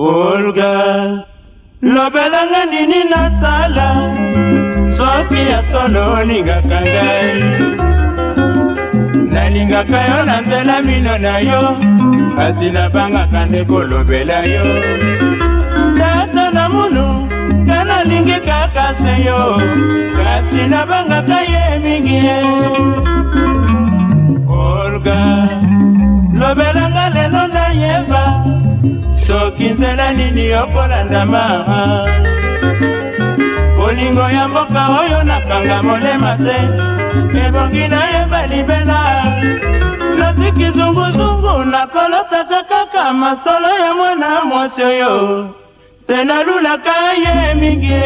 olga lobelanga nini nasala soki ya solo olingaka ngai nalingaka yo na nzela mino na yo kasi nabangaka nde kolobela yo tata na munu nga nalingi kaka se yo kasi nabangaka ye mingi ye soki nzela nini okolandama bolingo ya mboka oyo nakanga molema te ebongi nayeba libela natiki zunguzungu nakolotaka kaka masolo ya mwana mwasi oyo te nalulaka ye mingi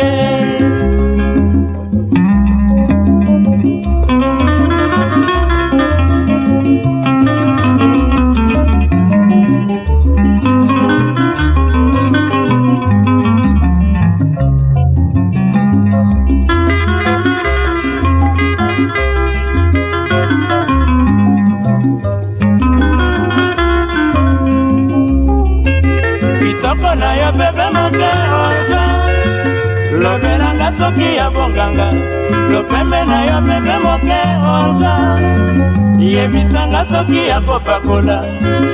yo pepe moke oka lobelanga soki ya bonganga lopembe na yo pepe moke oka yebisanga soki ya kopakola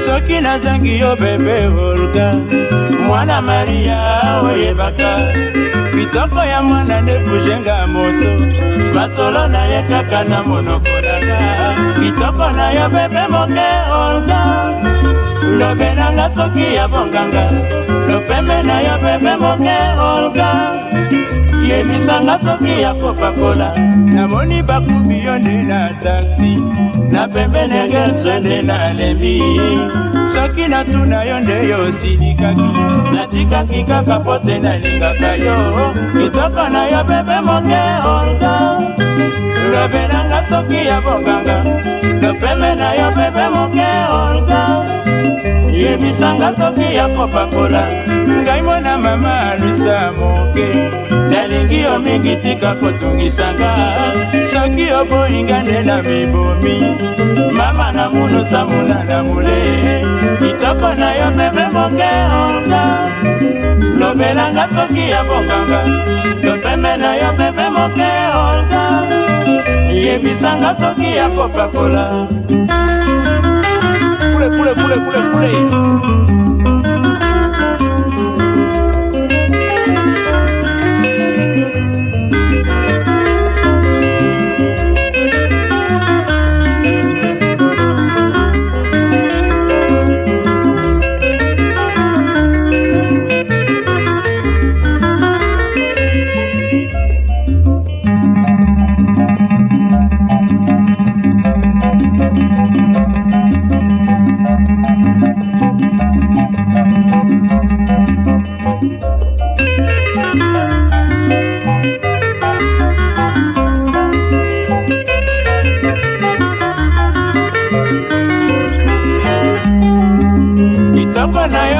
soki nazangi yo bebe olga mwana maria oyebaka bitoko ya mwana nde buzenga moto masolo na ye kaka na monoko nanga bitoko na yo bebe moke olga lobelanga soki ya bonganga lopeme na yo pepe moke olga yebisanga soki ya kopakola namoni bakumbi yo nde na taxi na pembene ngelso nde nalembi soki natuna yo nde yo osilikaki natikaki kaka po te nalingaka yo kitoko na yo pepe moke olga lobelanga soki ya bonganga lopeme na yo pepe moke olga yebisanga soki ya kopakola ngai mona mama lwisa moke nalingi yo mingi tika kotungisanga soki oboyinga nde na mibomi mama na munusa munana mule kitoko na yo bebe moke onga lobelanga soki ya bonganga topembe na yo bebe moke onga yebisanga soki ya kopakola pule, pule, pule, pule, pule.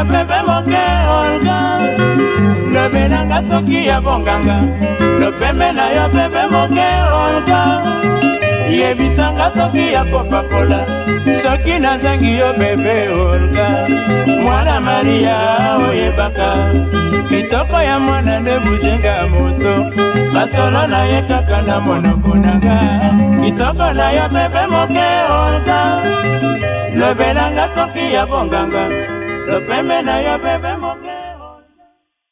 pepe moke olga lobe nanga soki ya bonganga lopembe na yo pepe moke olga yebisanga soki ya kopakola soki nazangi yo bebe olga mwana maria oyebaka kitoko ya mwana nde buzenga moto basolo na ye kaka na monoko nanga kitoko na yo pepe moke olga lobelanga soki ya bonganga Bebe mena ya bebe moke.